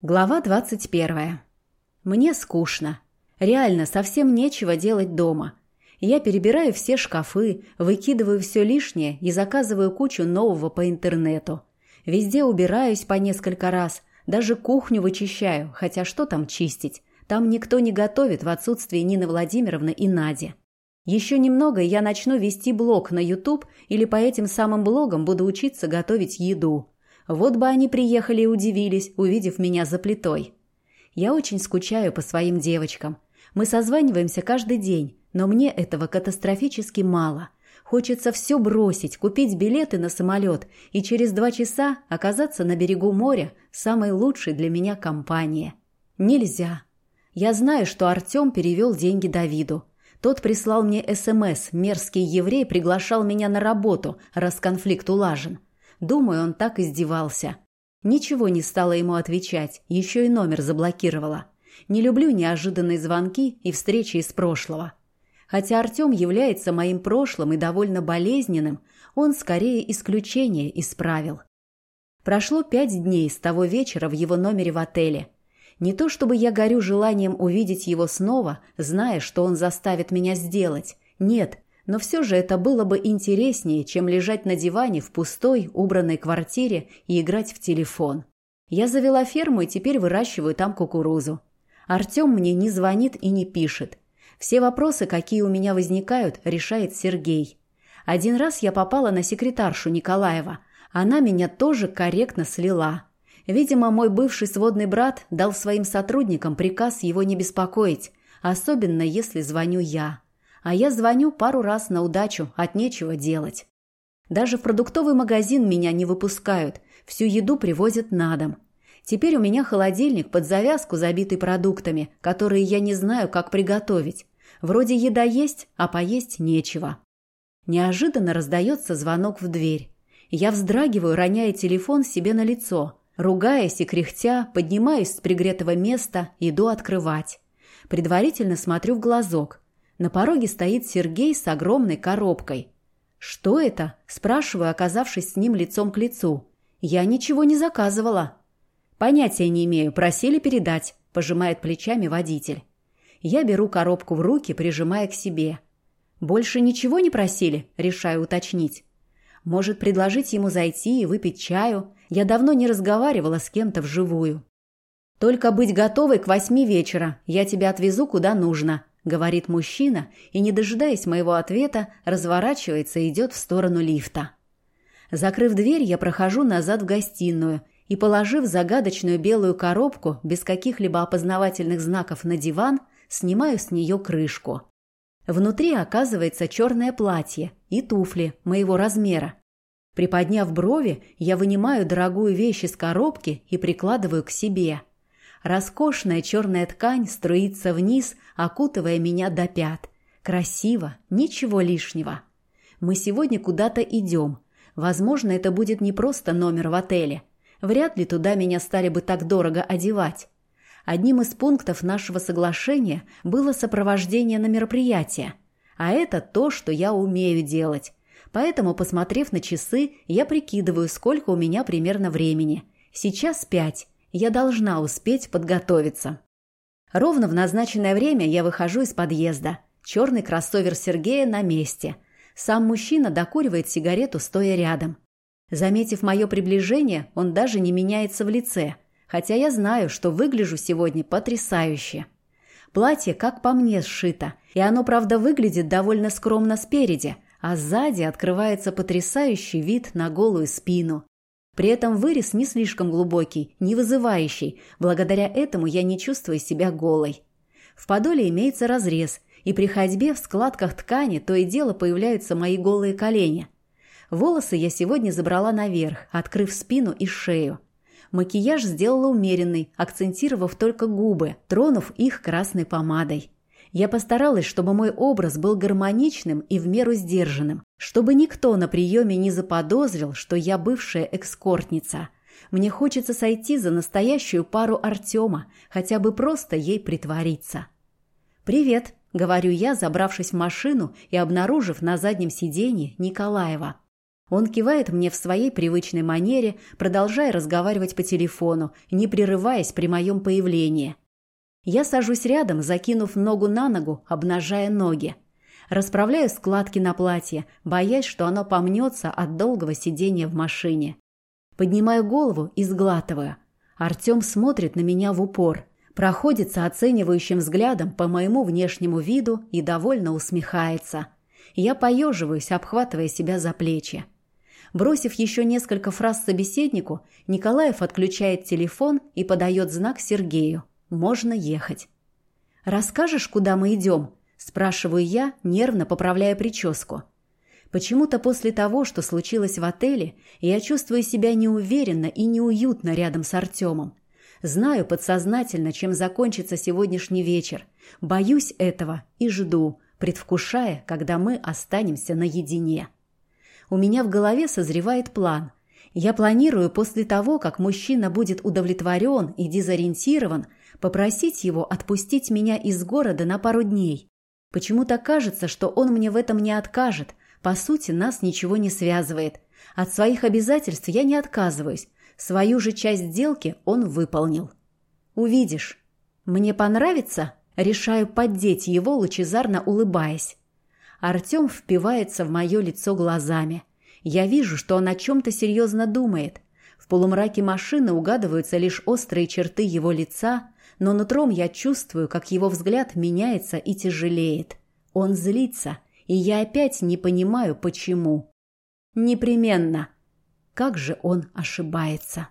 Глава 21. Мне скучно. Реально, совсем нечего делать дома. Я перебираю все шкафы, выкидываю все лишнее и заказываю кучу нового по интернету. Везде убираюсь по несколько раз, даже кухню вычищаю, хотя что там чистить? Там никто не готовит в отсутствии Нины Владимировны и Нади. Еще немного, и я начну вести блог на YouTube или по этим самым блогам буду учиться готовить еду. Вот бы они приехали и удивились, увидев меня за плитой. Я очень скучаю по своим девочкам. Мы созваниваемся каждый день, но мне этого катастрофически мало. Хочется все бросить, купить билеты на самолет и через два часа оказаться на берегу моря самой лучшей для меня компании. Нельзя. Я знаю, что Артем перевел деньги Давиду. Тот прислал мне СМС, мерзкий еврей приглашал меня на работу, раз конфликт улажен. Думаю, он так издевался. Ничего не стала ему отвечать, еще и номер заблокировала. Не люблю неожиданные звонки и встречи из прошлого. Хотя Артем является моим прошлым и довольно болезненным, он скорее исключение исправил. Прошло пять дней с того вечера в его номере в отеле. Не то чтобы я горю желанием увидеть его снова, зная, что он заставит меня сделать. Нет, но все же это было бы интереснее, чем лежать на диване в пустой, убранной квартире и играть в телефон. Я завела ферму и теперь выращиваю там кукурузу. Артем мне не звонит и не пишет. Все вопросы, какие у меня возникают, решает Сергей. Один раз я попала на секретаршу Николаева. Она меня тоже корректно слила. Видимо, мой бывший сводный брат дал своим сотрудникам приказ его не беспокоить, особенно если звоню я а я звоню пару раз на удачу, от нечего делать. Даже в продуктовый магазин меня не выпускают, всю еду привозят на дом. Теперь у меня холодильник под завязку забитый продуктами, которые я не знаю, как приготовить. Вроде еда есть, а поесть нечего. Неожиданно раздается звонок в дверь. Я вздрагиваю, роняя телефон себе на лицо. Ругаясь и кряхтя, поднимаюсь с пригретого места, иду открывать. Предварительно смотрю в глазок. На пороге стоит Сергей с огромной коробкой. «Что это?» – спрашиваю, оказавшись с ним лицом к лицу. «Я ничего не заказывала». «Понятия не имею, просили передать», – пожимает плечами водитель. Я беру коробку в руки, прижимая к себе. «Больше ничего не просили?» – решаю уточнить. «Может, предложить ему зайти и выпить чаю? Я давно не разговаривала с кем-то вживую». «Только быть готовой к восьми вечера. Я тебя отвезу куда нужно», говорит мужчина и, не дожидаясь моего ответа, разворачивается и идет в сторону лифта. Закрыв дверь, я прохожу назад в гостиную и, положив загадочную белую коробку без каких-либо опознавательных знаков на диван, снимаю с нее крышку. Внутри оказывается черное платье и туфли моего размера. Приподняв брови, я вынимаю дорогую вещь из коробки и прикладываю к себе – Роскошная черная ткань струится вниз, окутывая меня до пят. Красиво, ничего лишнего. Мы сегодня куда-то идем. Возможно, это будет не просто номер в отеле. Вряд ли туда меня стали бы так дорого одевать. Одним из пунктов нашего соглашения было сопровождение на мероприятие. А это то, что я умею делать. Поэтому, посмотрев на часы, я прикидываю, сколько у меня примерно времени. Сейчас пять. Я должна успеть подготовиться. Ровно в назначенное время я выхожу из подъезда. Черный кроссовер Сергея на месте. Сам мужчина докуривает сигарету, стоя рядом. Заметив мое приближение, он даже не меняется в лице, хотя я знаю, что выгляжу сегодня потрясающе. Платье, как по мне, сшито, и оно, правда, выглядит довольно скромно спереди, а сзади открывается потрясающий вид на голую спину, при этом вырез не слишком глубокий, не вызывающий. Благодаря этому я не чувствую себя голой. В подоле имеется разрез, и при ходьбе в складках ткани то и дело появляются мои голые колени. Волосы я сегодня забрала наверх, открыв спину и шею. Макияж сделала умеренный, акцентировав только губы, тронув их красной помадой. Я постаралась, чтобы мой образ был гармоничным и в меру сдержанным, чтобы никто на приеме не заподозрил, что я бывшая экскортница. Мне хочется сойти за настоящую пару Артема, хотя бы просто ей притвориться. «Привет», — говорю я, забравшись в машину и обнаружив на заднем сиденье Николаева. Он кивает мне в своей привычной манере, продолжая разговаривать по телефону, не прерываясь при моем появлении. Я сажусь рядом, закинув ногу на ногу, обнажая ноги. Расправляю складки на платье, боясь, что оно помнется от долгого сидения в машине. Поднимаю голову и сглатываю. Артем смотрит на меня в упор, проходится оценивающим взглядом по моему внешнему виду и довольно усмехается. Я поеживаюсь, обхватывая себя за плечи. Бросив еще несколько фраз собеседнику, Николаев отключает телефон и подает знак Сергею. Можно ехать. «Расскажешь, куда мы идем?» – спрашиваю я, нервно поправляя прическу. Почему-то после того, что случилось в отеле, я чувствую себя неуверенно и неуютно рядом с Артемом. Знаю подсознательно, чем закончится сегодняшний вечер. Боюсь этого и жду, предвкушая, когда мы останемся наедине. У меня в голове созревает план. Я планирую после того, как мужчина будет удовлетворен и дезориентирован, попросить его отпустить меня из города на пару дней. Почему-то кажется, что он мне в этом не откажет. По сути, нас ничего не связывает. От своих обязательств я не отказываюсь. Свою же часть сделки он выполнил. Увидишь. Мне понравится? Решаю поддеть его, лучезарно улыбаясь. Артем впивается в мое лицо глазами. Я вижу, что он о чем-то серьезно думает. В полумраке машины угадываются лишь острые черты его лица, но нутром я чувствую, как его взгляд меняется и тяжелеет. Он злится, и я опять не понимаю, почему. Непременно. Как же он ошибается.